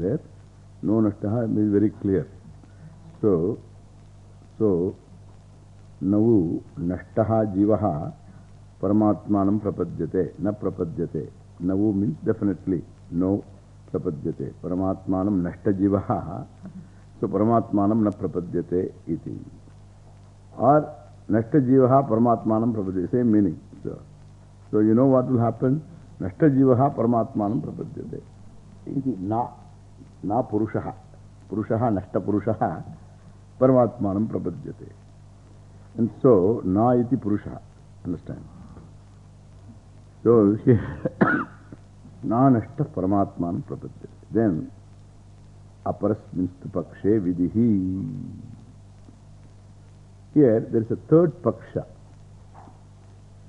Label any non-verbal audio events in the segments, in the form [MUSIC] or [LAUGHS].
there. No nashtaha is very clear. So, so, navu nashtaha jivaha paramatmanam prapadyate, na prapadyate. Navu means definitely no प्रपद्यते। परमात्मा नष्टजीवा सो तो परमात्मा न प्रपद्यते इति। और नष्टजीवा परमात्मा प्रपद्यते same meaning so so you know what will happen नष्टजीवा परमात्मा प्रपद्यते। इति ना ना पुरुष पुरुष, नष्टपुरुष परमात्मा प्रपद्यते। सो ना पुरुष understand so nashta paramatmanam prapadyate. Then, aparasminstu pakshe. Here, there is a third paksha.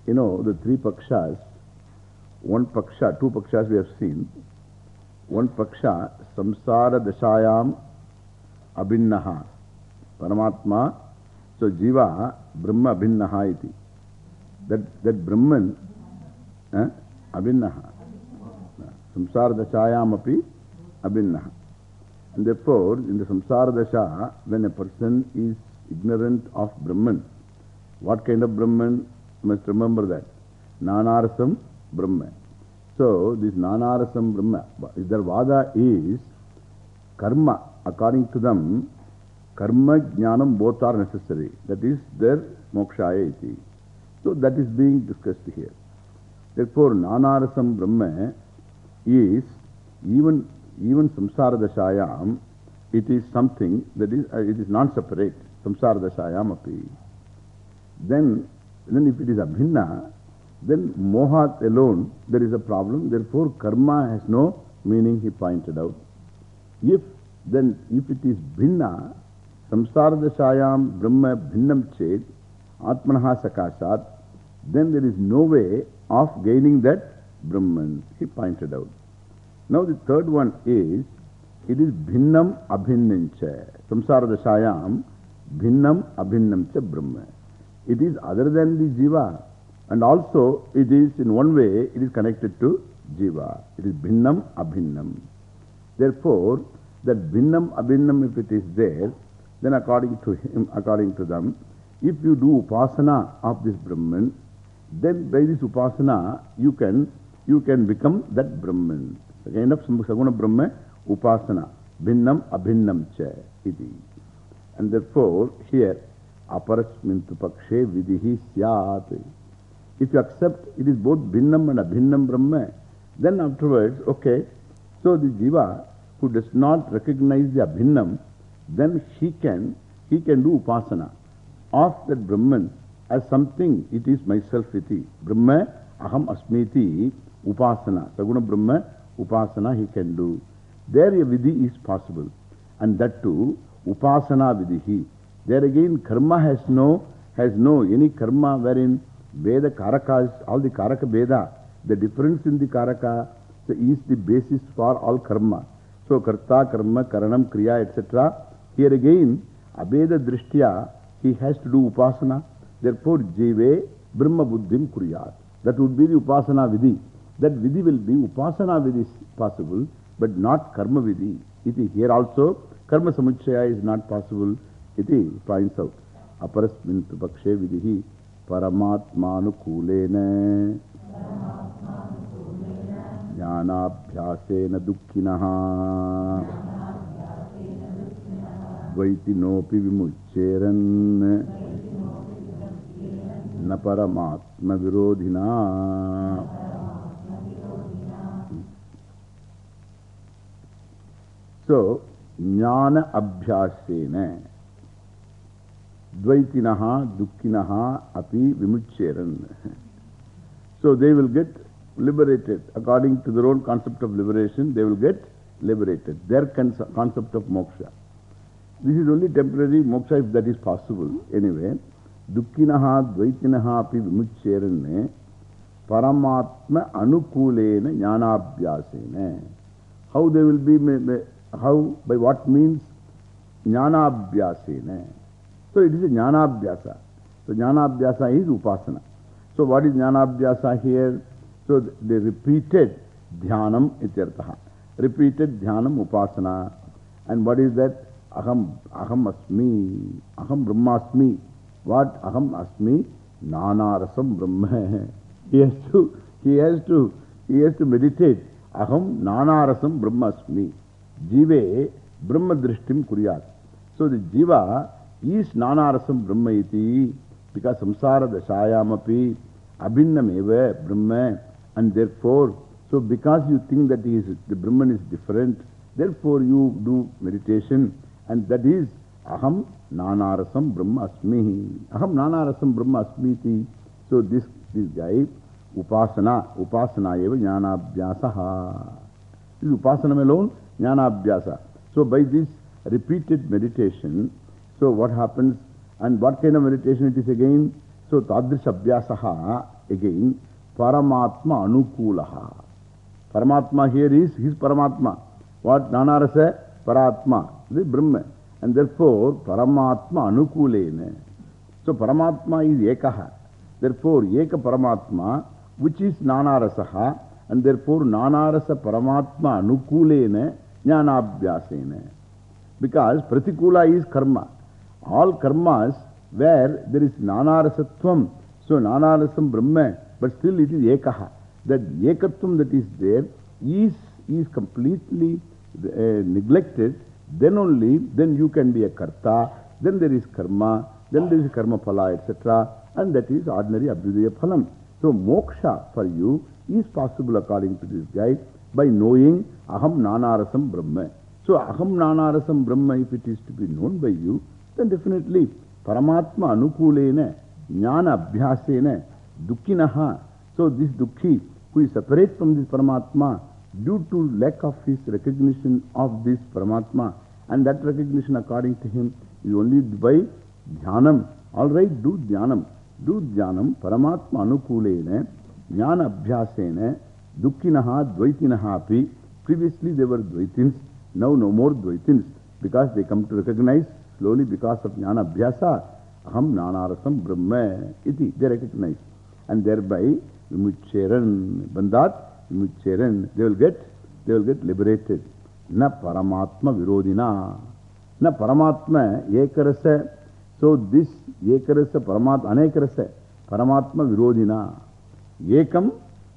You know, the three pakshas, one paksha, two pakshas we have seen. One paksha, samsara dashayam abhinnaha. Paramatma, so jiva, brahma abhinnaha. That, that Brahman, eh. Samsara api therefore, in the samsara dasha, when a person is ignorant of Brahman, what kind of Brahman? You must remember that. Nanarasam Brahma. So, this Nanarasam Brahma, their vada is karma. According to them, karma, jnanam both are necessary. That is their mokshaya iti. So, that is being discussed here. Therefore, Nanarasam Brahma is even, even samsara dashayam, it is something that is, uh, it is non-separate. Samsara dashayam api. Then, then if it is abhinna, then mohat alone, there is a problem. Therefore, karma has no meaning, he pointed out. If, then, if it is bhinna, samsara dashayam brahma bhinnam ched, atmanaha sakashat, then there is no way of gaining that Brahman, he pointed out. Now the third one is, it is bhinnam abhinnancha. Samsara dashayam, bhinnam abhinnamcha Brahma. It is other than the jiva. And also, it is in one way, it is connected to jiva. It is bhinnam abhinnam. Therefore, that bhinnam abhinnam, if it is there, then according to him, according to them, if you do upasana of this Brahman, then by this upasana, you can, you can become that Brahman. The kind of Saguna Brahma, upasana. Bhinnam abhinnam cha iti. And therefore, here, aparasmintu pakshe vidihi syat. If you accept it is both bhinnam and abhinnam Brahma, then afterwards, okay, so the jiva who does not recognize the abhinnam, then he can, he can do upasana of that Brahman as something, it is myself iti. Brahma aham asmiti upasana. Saguna Brahma upasana he can do. There a vidhi is possible. And that too, upasana vidhi. There again, karma has no, has no, any karma wherein Veda karakas, all the karaka Veda, the difference in the karaka is the basis for all karma. So, karta, karma, karanam, kriya, etc. Here again, abeda drishtya, he has to do upasana. Therefore, jive brahma buddhim kuryat. That would be the upasana vidhi. That vidhi will be, upasana vidhi is possible, but not karma vidhi. Iti here also, karma samuchaya is not possible. Iti finds out. Aparasmintu pakshe vidhi paramatmanukulena jnanabhyasena dukkinaha dvaitinopi vimucheran na paramatma virodhina. So, jnana abhyasena dvaitinaha dukkinaha api vimucheran. So, they will get liberated. According to their own concept of liberation, they will get liberated. Their concept of moksha. This is only temporary moksha if that is possible. Anyway, dukkinaha dvaitinaha api vimucheran paramatma anukulena jnanabhyasena. How they will be how, by what means? Jnanabhyasena. So it is a Jnanabhyasa. So Jnanabhyasa is Upasana. So what is Jnanabhyasa here? So the repeated Dhyanam ityartaha. Repeated Dhyanam Upasana. And what is that? Aham, Aham Asmi. Aham Brahmasmi. What? Aham Asmi. Nanarasam Brahma. He has to, he has to, he has to meditate. Aham Nanarasam Brahmasmi. Jive Brahma Drishtim Kuryat. So the Jiva is Nanarasam Brahma iti because samsara dashayamapi abhinnam eva Brahma and therefore, so because you think that he is, the Brahman is different, therefore you do meditation and that is Aham Nanarasam Brahma Asmi. Aham Nanarasam Brahma Asmi iti. So this, this guy, Upasana, Upasana eva Jnanabhyasaha. This Upasana alone, Jnanabhyasa. So by this repeated meditation, so what happens and what kind of meditation it is again? So Tadrish Abhyasaha again, Paramatma Anukulaha. Paramatma here is his Paramatma. What? Nanarasa Paratma, the Brahma. And therefore, Paramatma Anukulena. So Paramatma is Ekaha. Therefore, Eka Paramatma, which is Nanarasaha, and therefore Nanarasa Paramatma Anukulena Jnanabhyasena. Because Pratikula is karma. All karmas where there is Nanarasatvam, so Nanarasam Brahma, but still it is Ekaha. That Ekatvam that is there is, is completely uh, neglected, then only, then you can be a Karta, then there is Karma, then there is Karma Phala, etc. And that is ordinary Abhyudaya Phalam. So moksha for you is possible according to this guide by knowing Aham Nanarasam Brahma. So Aham Nanarasam Brahma, if it is to be known by you, then definitely Paramatma Anukulena, Jnana Abhyasena, Dukkinaha. So this Dukhi, who is separate from this Paramatma, due to lack of his recognition of this Paramatma, and that recognition according to him is only by Dhyanam. Alright, do Dhyanam. Do Dhyanam, Paramatma Anukulena, Jnana Abhyasena, Dukkinaha, Dvaitinaha api. Previously they were Dvaitins, now no more Dvaitins, because they come to recognize slowly because of Jnana Abhyasa, Aham Nanarasam Brahma, iti, they recognize. And thereby, Vimucheran, Bandat, Vimucheran, they will get, they will get liberated. Na Paramatma Virodina. Na Paramatma Ekarasa. So this Ekarasa Paramatma, Anekarasa, Paramatma Virodina. Ekam,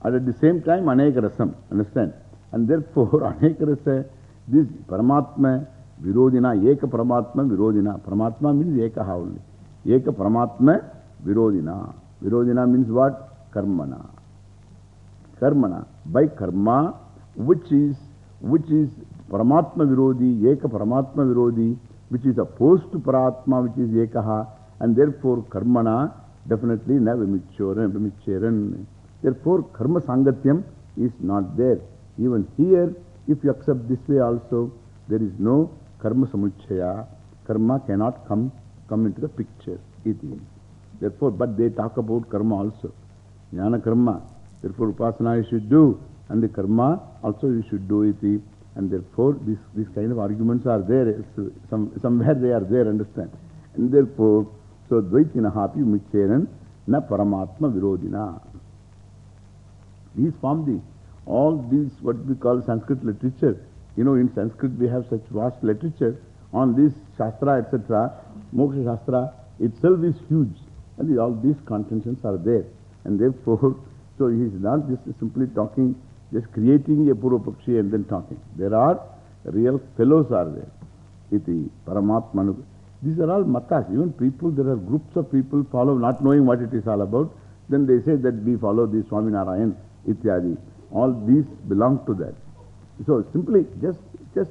and at the same time Anekarasam, understand? And therefore, [LAUGHS] Anekarasa, this Paramatma Virodina, Eka Paramatma Virodina. Paramatma means Ekaha only. Eka Paramatma Virodina. Virodina means what? Karmana. Karmana. By karma, which is, which is Paramatma Virodi, Eka Paramatma Virodi, which is opposed to Paratma, which is Ekaha, and therefore Karmana definitely na Vimichoran, Vimicheran. Therefore, Karma Sangatyam is not there. Even here, if you accept this way also, there is no Karma Samuchaya. Karma cannot come, come into the picture. Iti. Therefore, but they talk about Karma also. Jnana Karma. Therefore, Upasana you should do, and the Karma also you should do iti. And therefore, this, this kind of arguments are there. Some, somewhere they are there, understand? And therefore, so Dvaitina hapi Mucheran na Paramatma Virodina. These form the, all these what we call Sanskrit literature. You know, in Sanskrit we have such vast literature on this Shastra, etc. Moksha Shastra itself is huge. And all these contentions are there. And therefore, [LAUGHS] so he is not just simply talking, just creating a Purvapakshi and then talking. There are real fellows are there. Iti, Paramatmanu. These are all matas. Even people, there are groups of people follow not knowing what it is all about. Then they say that we follow the Swaminarayan, Ityadi. All these belong to that. So simply just, just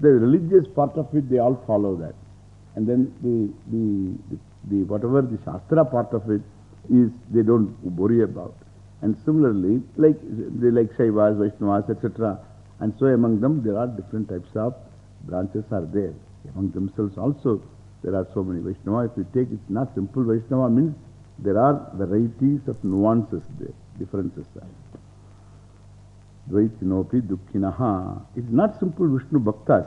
the religious part of it, they all follow that. And then the, the, the, the whatever the Shastra part of it is, they don't worry about. And similarly, like, they like Shaivas, Vaishnavas, etc. And so among them, there are different types of branches are there. Among themselves also, there are so many Vaishnava. If you take, it's not simple Vaishnava means there are varieties of nuances there, differences there. Dvaitinopi Dukkinaha. It's not simple Vishnu Bhaktas.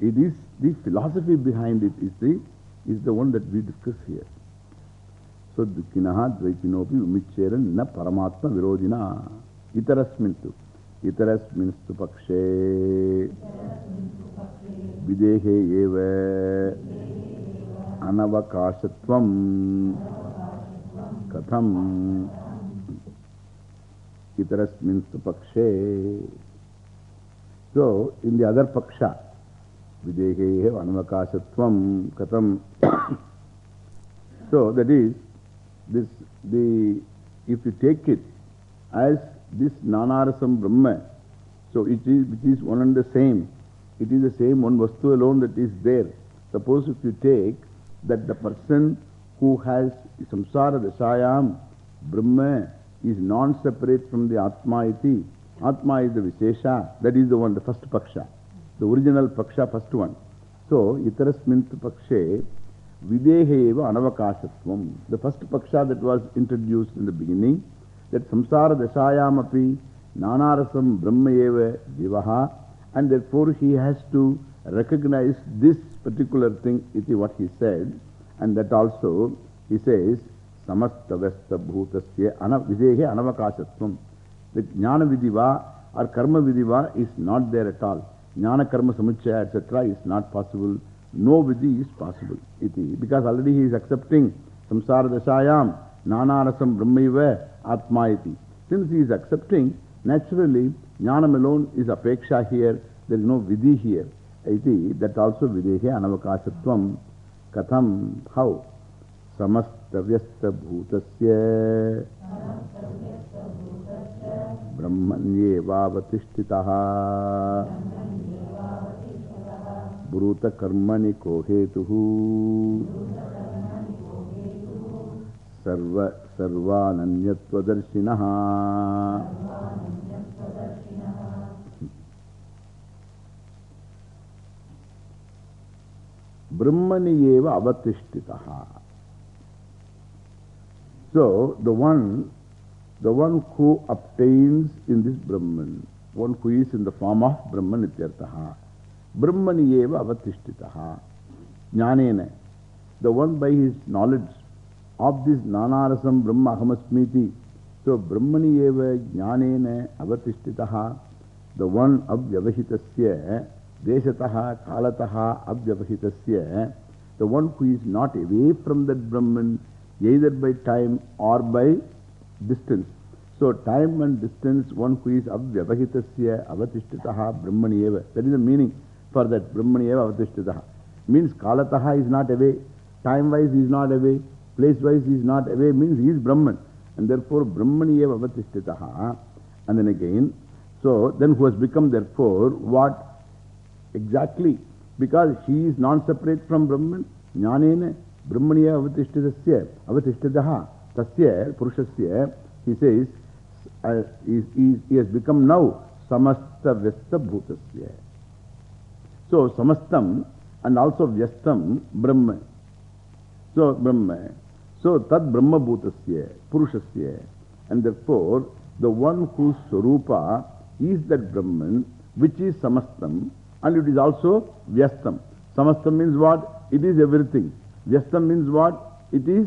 it is the philosophy behind it is the, is the one that we discuss here. So, Dukinaha Dvaitinopi Umicheran na Paramatma Virodina Itarasmintu. Itarasminstu Pakshe Videhe Pakshe. So, in the other Paksha, Videhe Anavakashatvam Katham. So, that is, this, the, if you take it as this Nanarasam Brahma, so it is, it is one and the same. It is the same one Vastu alone that is there. Suppose if you take that the person who has samsara dashayam, Brahma is non-separate from the Atma iti. Atma is the Vishesha. That is the one, the first Paksha. The original Paksha, first one. So, Itarasmint Pakshe, Videheva Anavakashatvam. The first Paksha that was introduced in the beginning, that Samsara Dashayam api Nanarasam Brahmayeva Jivaha, and therefore he has to recognize this particular thing, iti what he said, and that also he says, Samasta Vesta Bhutasya Videhe Anavakashatvam. The Jnana Vidiva or Karma Vidiva is not there at all. Jnana Karma Samuchaya, etc. is not possible. No Vidhi is possible. Iti. Because already he is accepting Samsara Dashayam, Nanarasam Brahmaiva Atma iti. Since he is accepting, naturally, Jnanam alone is Apeksha here. There is no Vidhi here. Iti. That also Videhe Anavakashatvam. Katham. How? Brahmanyevavatishtitaha Bhuta Karmani Kohetuhu Sarva Sarvananyatvadarshinaha Brahmaniyeva avatishtitaha So, the one, the one who obtains in this Brahman, one who is in the form of Brahman ityartaha, Brahmaniyeva avatishtitaha, jnanena, the one by his knowledge of this Nanarasam Brahma Ahamasmiti, so Brahmaniyeva jnanena avatishtitaha, the one avyavahitasya, deshataha kalataha avyavahitasya, the one who is not away from that Brahman, either by time or by distance. So, time and distance, one who is avyavahitasya avatishtitaha brahmaniyeva. That is the meaning for that brahmaniyeva avatishtitaha. Means kalataha is not away, time wise is not away, place wise is not away, means he is Brahman. And therefore, brahmaniyeva avatishtitaha. And then again, so then who has become therefore what? Exactly. Because he is non-separate from Brahman. Jnanena. Brahmaniya avatishtadasya, avatishtadaha, tasya, purushasya, he says, uh, he, he, he has become now samasta vyasta bhutasya. So, samastam and also vyastam, Brahma. So, Brahma. So, tad Brahma bhutasya, purushasya. And therefore, the one whose Swarupa is that Brahman, which is samastam, and it is also vyastam. Samastam means what? It is everything. Vyastam means what? It is,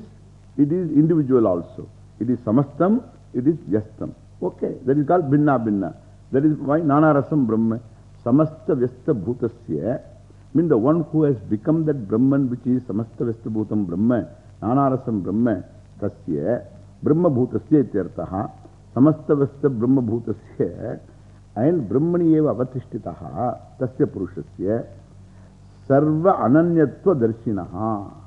it is individual also. It is samastam, it is vyastam. Okay, that is called binna binna. That is why nanarasam brahma. Samasta vyasta bhutasya means the one who has become that Brahman which is samasta vyasta bhutam brahma, nanarasam brahma, tasya, brahma bhutasya ityartaha, samasta vyasta brahma bhutasya and brahmani eva avatishtitaha, tasya purushasya, sarva ananyatva darshinaha.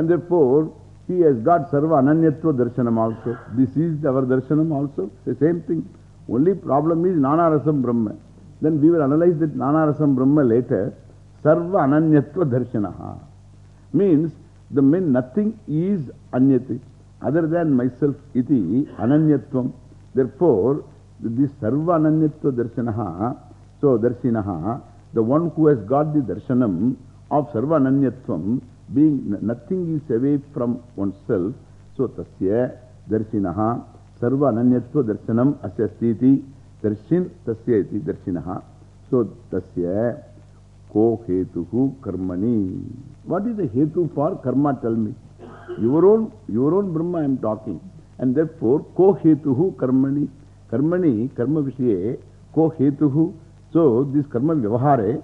And therefore, he has got Sarva Ananyatva Darshanam also. This is our Darshanam also. The same thing. Only problem is Nanarasam Brahma. Then we will analyze that Nanarasam Brahma later. Sarva Ananyatva Darshanaha. Means the mean nothing is Anyati. Other than myself, iti Ananyatvam. Therefore, this Sarva Ananyatva Darshanaha, so Darshinaha, the one who has got the Darshanam of Sarva Ananyatvam, being nothing is away from oneself. So, tasya darshinaha sarva ananyatva darshanam asya stiti darshin tasya iti darshinaha. So, tasya Ko hetuhu karmani. What is the hetu for karma? Tell me. Your own, your own Brahma I am talking. And therefore, ko hetuhu karmani. Karmani, karma vishaye, ko hetuhu. So, this karma vyavahare,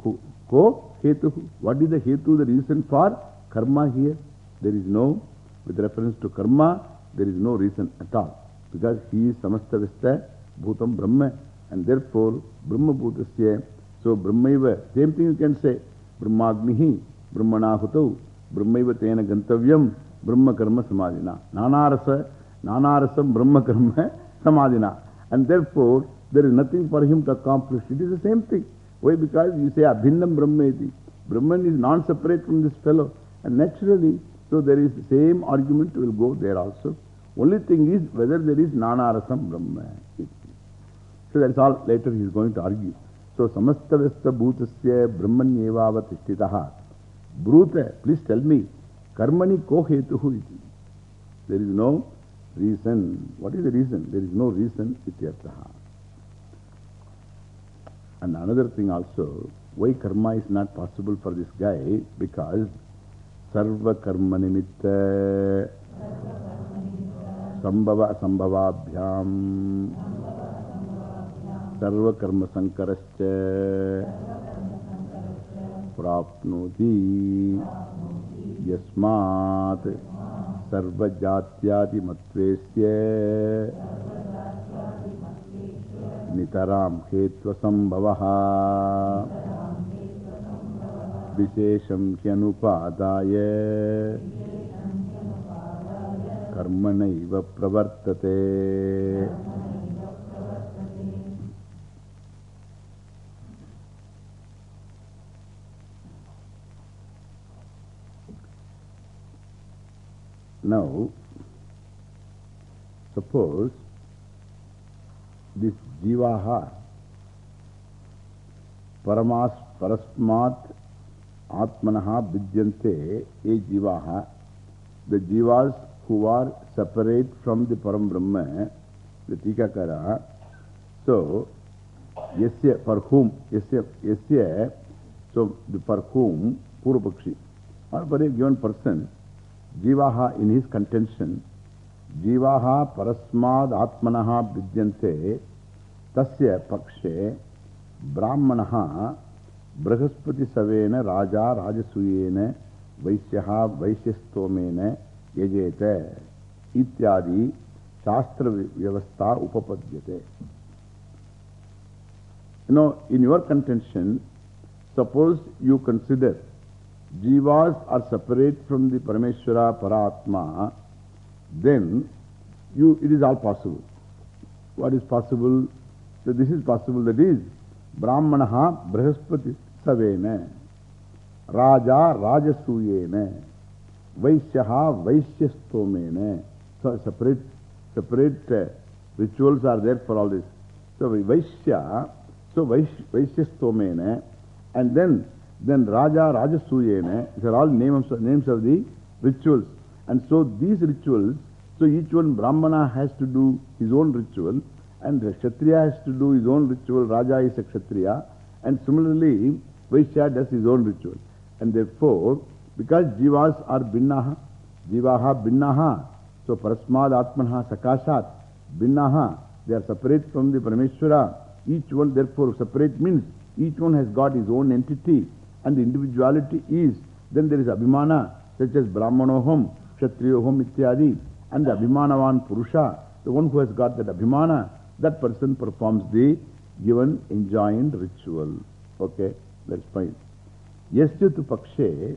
ko hetuhu. What is the hetu, the reason for karma here? There is no, with reference to karma, there is no reason at all. Because he is samasta vista bhutam brahma. And therefore, brahma bhutasya. So, brahmaiva, same thing you can say. Brahmagnihi, brahmanahutau, brahmaiva tena gantavyam, brahma karma samadhina. Nanarasa, nanarasam brahma karma [LAUGHS] samadhina. And therefore, there is nothing for him to accomplish. It is the same thing. Why? Because you say abhinnam brahmeti. Brahman is non-separate from this fellow. And naturally, so there is the same argument will go there also. Only thing is whether there is nanarasam brahma. So that's all later he is going to argue. So samastavasta bhutasya brahmanyeva tishtitaha. Bhuta, please tell me, karmani ko hetuhu iti. There is no reason. What is the reason? There is no reason ityartaha. And another thing also, why karma is not possible for this guy? Because sarva karma nimitta sambhava sambhavabhyam sarva karma sankarascha prapnoti yasmat sarva jatyadi matvesya Pravartate Now, suppose this Jivaha Paramas Parasmat Atmanaha Vidyante E Jivaha The Jivas who are separate from the Param Brahma, the Tikakara. So, Yasya, for whom, Yasya, Yasya, so the for whom, Purupakshi, or for a given person, Jivaha in his contention, Savena raja rajasuyena vaisyaha vaisyastomena yajete ityadi shastra vyavastha upapadyate. You know, in your contention, suppose you consider Jivas are separate from the Parameshwara Paratma, then you, it is all possible. What is possible? So this is possible, that is Brahmanaha Brahaspati Savena Raja Rajasuyena Vaisyaha Vaisyastomena. So separate, separate uh, rituals are there for all this. So Vaisya, so Vaisyastomena, and then then Raja Rajasuyena, these are all names, names of the rituals. And so these rituals, so each one Brahmana has to do his own ritual, and the Kshatriya has to do his own ritual, Raja is a Kshatriya, and similarly Vaishya does his own ritual. And therefore, because Jivas are Binnaha, Jivaha Binnaha, so Parasmad Atmanaha Sakashat, Binnaha, they are separate from the Parameshwara. Each one therefore separate means each one has got his own entity and the individuality is, then there is Abhimana, such as Brahmanoham, Kshatriyoham, Ityadi, and the Abhimanavan Purusha, the one who has got that Abhimana, that person performs the given enjoined ritual. Okay, that's fine. Yasyatu Pakshe,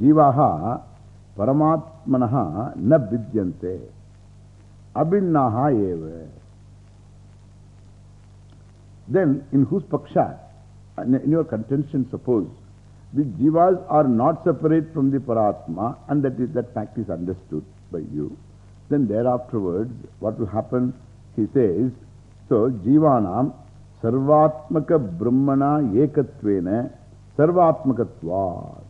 Jivaha, Paramatmanaha, na vidyante, eva. Then, in whose Paksha, in your contention, suppose, the jivas are not separate from the Paratma and that, is, that fact is understood by you. Then thereafterwards, what will happen? He says, so jivanam sarvatmaka brahmana ekatvena sarvatmakatvat.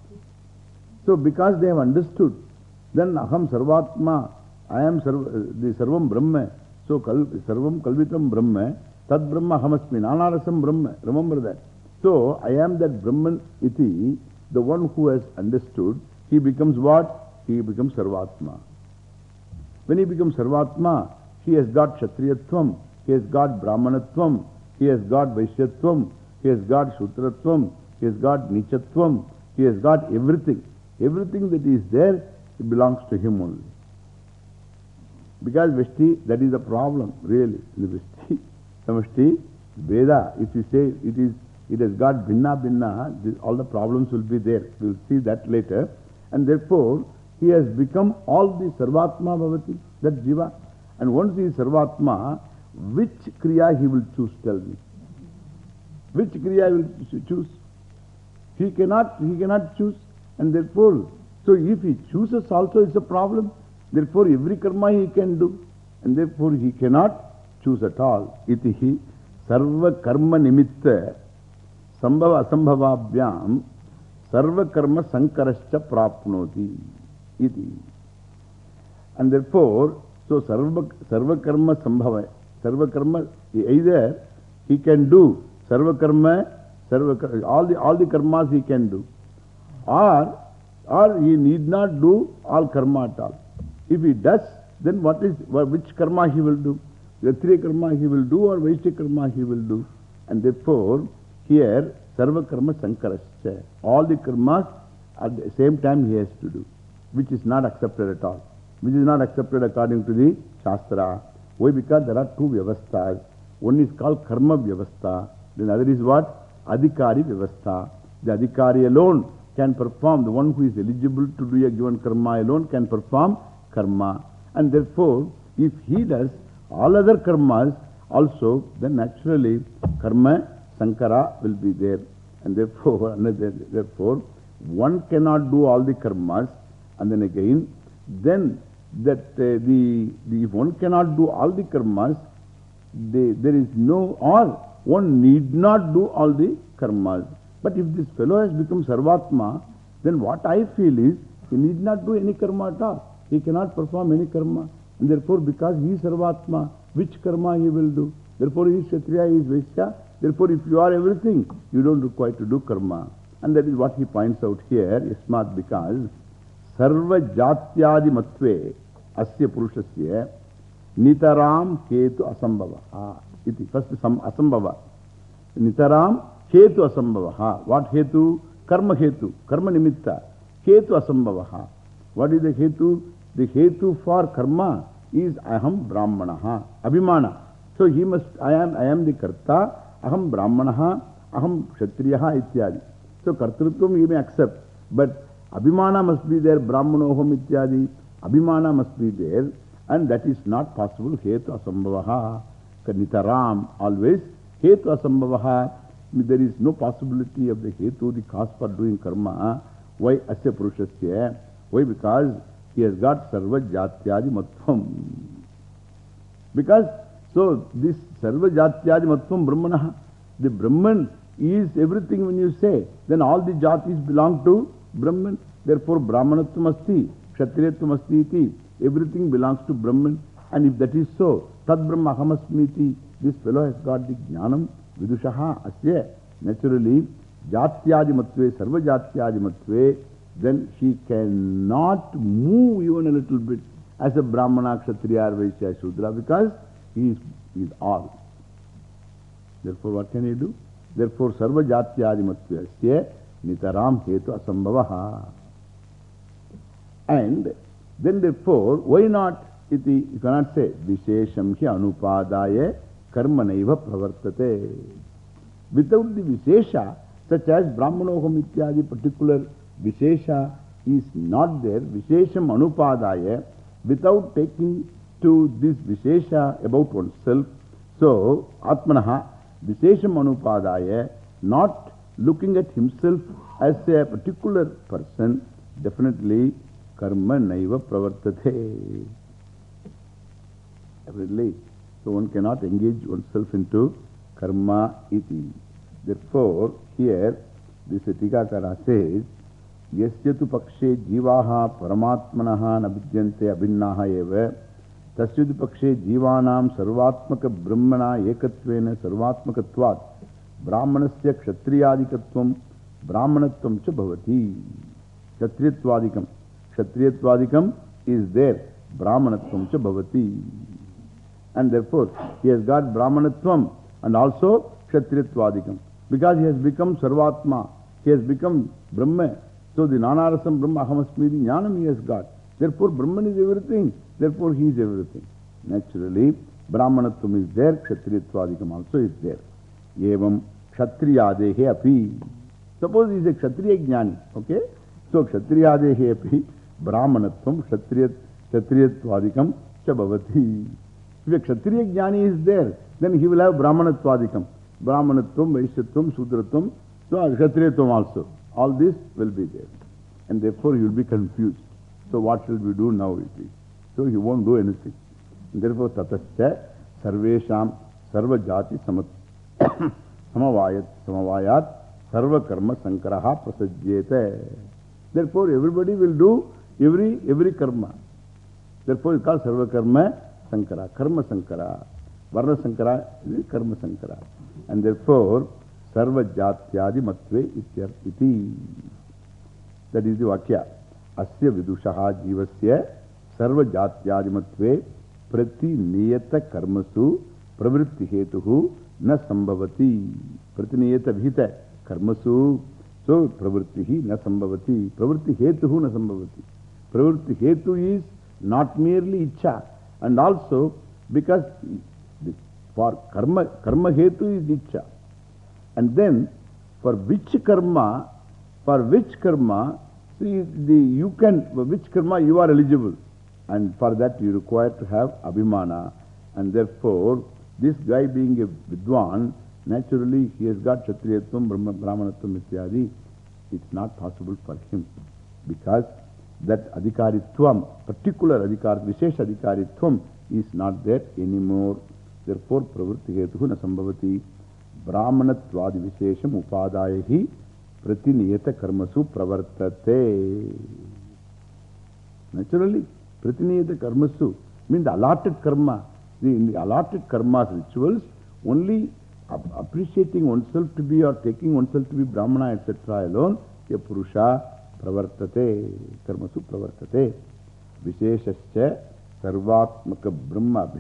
So because they have understood, then aham sarvatma, I am sarv, the sarvam brahma. So kal, sarvam kalvitam brahma, tad brahma ahamasmi, nanarasam brahma. Remember that. So, I am that Brahman iti, the one who has understood, he becomes what? He becomes Sarvatma. When he becomes Sarvatma, he has got Kshatriyatvam, he has got Brahmanatvam, he has got Vaishyatvam, he has got Shutratvam, he has got Nichatvam, he has got everything. Everything that is there, it belongs to him only. Because Vishti, that is the problem, really. The Vishti, [LAUGHS] Samashti, Veda, if you say it is, it has got Bhinna Bhinna, all the problems will be there. We will see that later. And therefore, he has become all the Sarvatma Bhavati, that Jiva. And once he is Sarvatma, which Kriya he will choose, tell me. Which Kriya he will choose? He cannot, he cannot choose. And therefore, so if he chooses also, it's a problem. Therefore, every karma he can do. And therefore, he cannot choose at all. Iti hi sarva karma nimitta sambhava. And therefore, so sarva, either he can do sarva, all, the, all the karmas he can do. Or, or he need not do all karma at all. If he does, then what is, which karma he will do? Yatriya karma he will do or Vaishya karma he will do. And therefore, here, sarva karma sankarascha. All the karmas at the same time he has to do, which is not accepted at all. Which is not accepted according to the Shastra. Why? Because there are two vyavasthas. One is called karma vyavastha. Then other is what? Adhikari vyavastha. The adhikari alone can perform, the one who is eligible to do a given karma alone can perform karma. And therefore, if he does all other karmas also, then naturally karma sankara will be there. And therefore, [LAUGHS] therefore, one cannot do all the karmas. And then again, then that uh, the, the, if one cannot do all the karmas, there is no, or one need not do all the karmas. But if this fellow has become Sarvatma, then what I feel is he need not do any karma at all. He cannot perform any karma. And therefore, because he is Sarvatma, which karma he will do? Therefore, he is Kshatriya, he is Vaishya. Therefore, if you are everything, you don't require to do karma. And that is what he points out here, Yasmat, because Sarva Jatyadi Matve Asya Purushasya Nitaram Ketu Asambhava. Iti. First, Asambhava. Nitaram Hetu asambhavaha. What hetu? Karma hetu. Karma nimitta. Hetu asambhavaha. What is the hetu? The hetu for karma is aham brahmanaha. Abhimana. So he must, I am, I am the karta. Aham brahmanaha. Aham kshatriyaha ityadi. So kartrutvam he may accept. But abhimana must be there. Brahmanoham ityadi. Abhimana must be there. And that is not possible. Hetu asambhavaha. Nitaram. Always. Hetu asambhavaha. there is no possibility of the hetu, the cause for doing karma. Why asya purushasya? Why? Because he has got sarva jatyadi matvam. Because, so this sarva jatyadi matvam brahmanaha, the Brahman is everything when you say, then all the jatis belong to Brahman. Therefore, Brahmanatvam asti, Kshatriyatvam asti everything belongs to Brahman. And if that is so, Tad Brahma Ahamasmiti, this fellow has got the jnanam. Vidushaha asya. Naturally, Jatyadi matve, Sarva Jatyadi matve, then he cannot move even a little bit as a Brahmana, Kshatriya, Vaishya, Shudra because he is, he is all. Therefore, what can he do? Therefore, Sarva Jatyadi matve asya nitaram hetu asambhavaha. And then therefore, why not? Iti, you cannot say, Vishesham hi anupadaya karmanaiva pravartate. Without the Vishesha, such as Brahmanoham ityadi particular Vishesha is not there, Vishesham anupadaya, without taking to this Vishesha about oneself. So, Atmanaha, Vishesham anupadaya, not looking at himself as a particular person, definitely karma naiva pravartate. Really. So one cannot engage oneself into karma iti. Therefore, here this Tikakara says, Yasyatu pakshe jivaha paramatmanaha nabidyante abhinnaha eva has become Sarvatma. He has become Brahma. So the Nanarasam Brahma Ahamasmiti Jnanam he has got. Therefore, Brahman is everything. Therefore, he is everything. Naturally, Brahmanatvam is there, Kshatriyatvadikam also is there. Evam Kshatriyadehe api. Suppose he is a Kshatriya Jnani. Okay? So, Kshatriyadehe api Brahmanatvam Kshatriyatvadikam chabhavati. If a Kshatriya Jnani is there, then he will have Brahmanatvadikam. Brahmanatvam, Vaishyatvam, Sudratvam, so Kshatriyatvam also. All this will be there. And therefore he will be confused. So what shall we do now? So he won't do anything. Therefore tatascha sarvesham sarva jati samat samavayat samavayat sarva karma sankaraha prasajyete. Therefore everybody will do every, every karma. Therefore it's called sarva karma sankara, karma sankara. Varna sankara is karma sankara. And therefore sarva jatyadi matve iti. That is the vakya. Na sambhavati. Pravritti hetuhu na sambhavati. Pravritti hetu is not merely icha. And also because for karma, karma hetu is icha. And then for which karma, for which karma, see the, you can, which karma you are eligible. And for that you require to have abhimana. And therefore, this guy being a vidwan, naturally he has got kshatriyatvam, brahmanatvam, ityadi. It's not possible for him. Because that adhikaritvam, particular adhikar, vishesh adhikaritvam is not there anymore. Therefore, pravritti hetuhu na sambhavati. Brahmanatwadi vishesham upadayahi pratiniyata karmasu pravartate. Naturally, pratiniyata karmasu means the allotted karma. The, in the allotted karmas rituals, only appreciating oneself to be or taking oneself to be Brahmana, etc. alone, a Purusha pravartate, karmasu pravartate. Visheshascha sarvatmaka brahma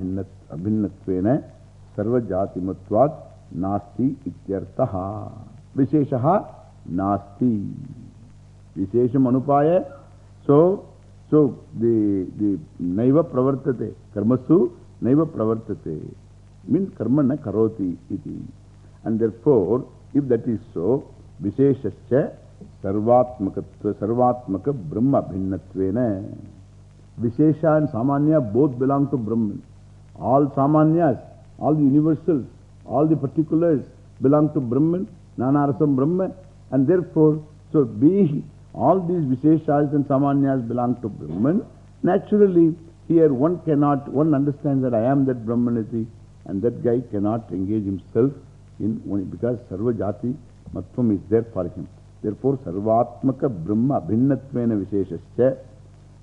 abhinnatvena sarva nasti ityartaha. Visheshaha nasti. Vishesham anupaya. So, so the, the naiva pravartate. Karmasu naiva pravartate. Means karma na karoti iti. And therefore, if that is so, Visheshascha sarvatmakatva sarvatmaka brahma bhinnatvena. Vishesha and Samanya both belong to Brahman. All Samanyas, all the universals, all the particulars belong to Brahman, Nanarasam Brahma, and therefore, so being all these Visheshas and Samanyas belong to Brahman, naturally here one cannot, one understands that I am that Brahmanati, and that guy cannot engage himself in one, because Sarvajati Matvam is there for him. Therefore, Sarvatmaka Brahma Bhinnatvena Visheshascha.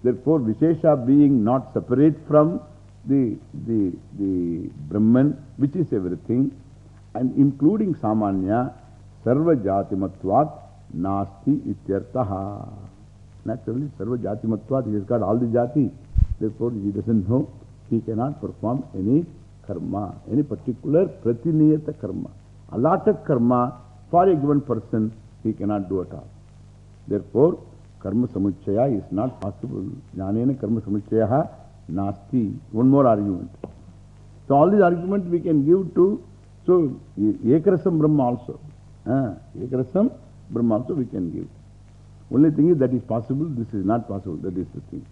Therefore, Vishesha being not separate from the, the, the Brahman, which is everything, and including Samanya, Sarva Jatimatvat Nasti Ityartaha. Naturally, Sarva he has got all the Jati. Therefore, he doesn't know, he cannot perform any karma, any particular pratiniyata karma. Allotted karma for a given person, he cannot do at all. Therefore, karma samuchaya is not possible. Jnanena karma samuchayaha nasti. One more argument. So, all these arguments we can give to, so, ekarasam brahma also. Uh, ekarasam brahma also we can give. Only thing is that is possible, this is not possible, that is the thing.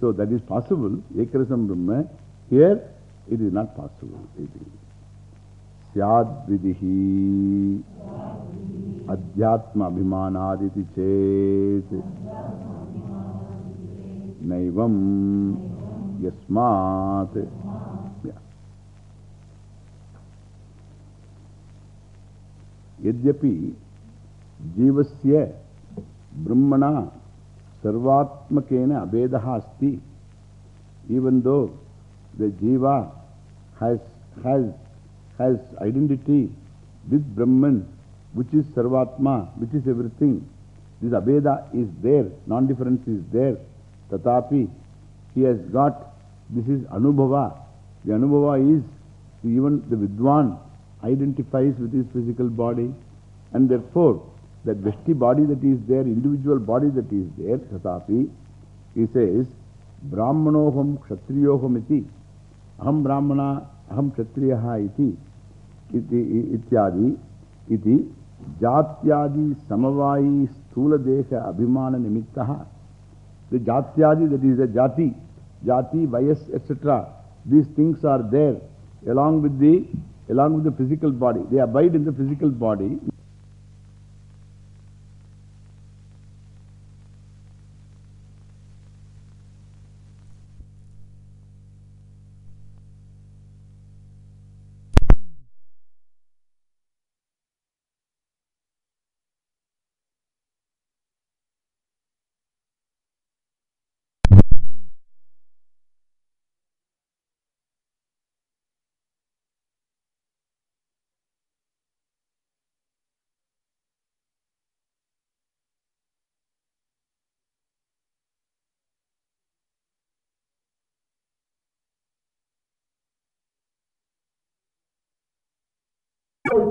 So, that is possible, ekarasam brahma, here it is not possible. Syad vidihi adhyatma abhimanaditi chet naivam yasmat. यद्यपि जीवस्य ब्रह्मणा सर्वात्मक अभेद अस्त even though the jiva has has has identity with Brahman which is sarvatma which is everything this abheda is there non difference is there तथापि he has got this is anubhava the anubhava is even the vidvan identifies with his physical body. And therefore, that Veshti body that is there, individual body that is there, Tatapi, he says, Brahmanoham Kshatriyoham iti, Aham Brahmana, Aham Kshatriyaha iti, iti, ityadi, iti, Jatyadi Samavayi Sthula Desha Abhimana Nimittaha. The Jatyadi, that is a Jati, Jati, Vayas, etc. These things are there along with the along with the physical body. They abide in the physical body.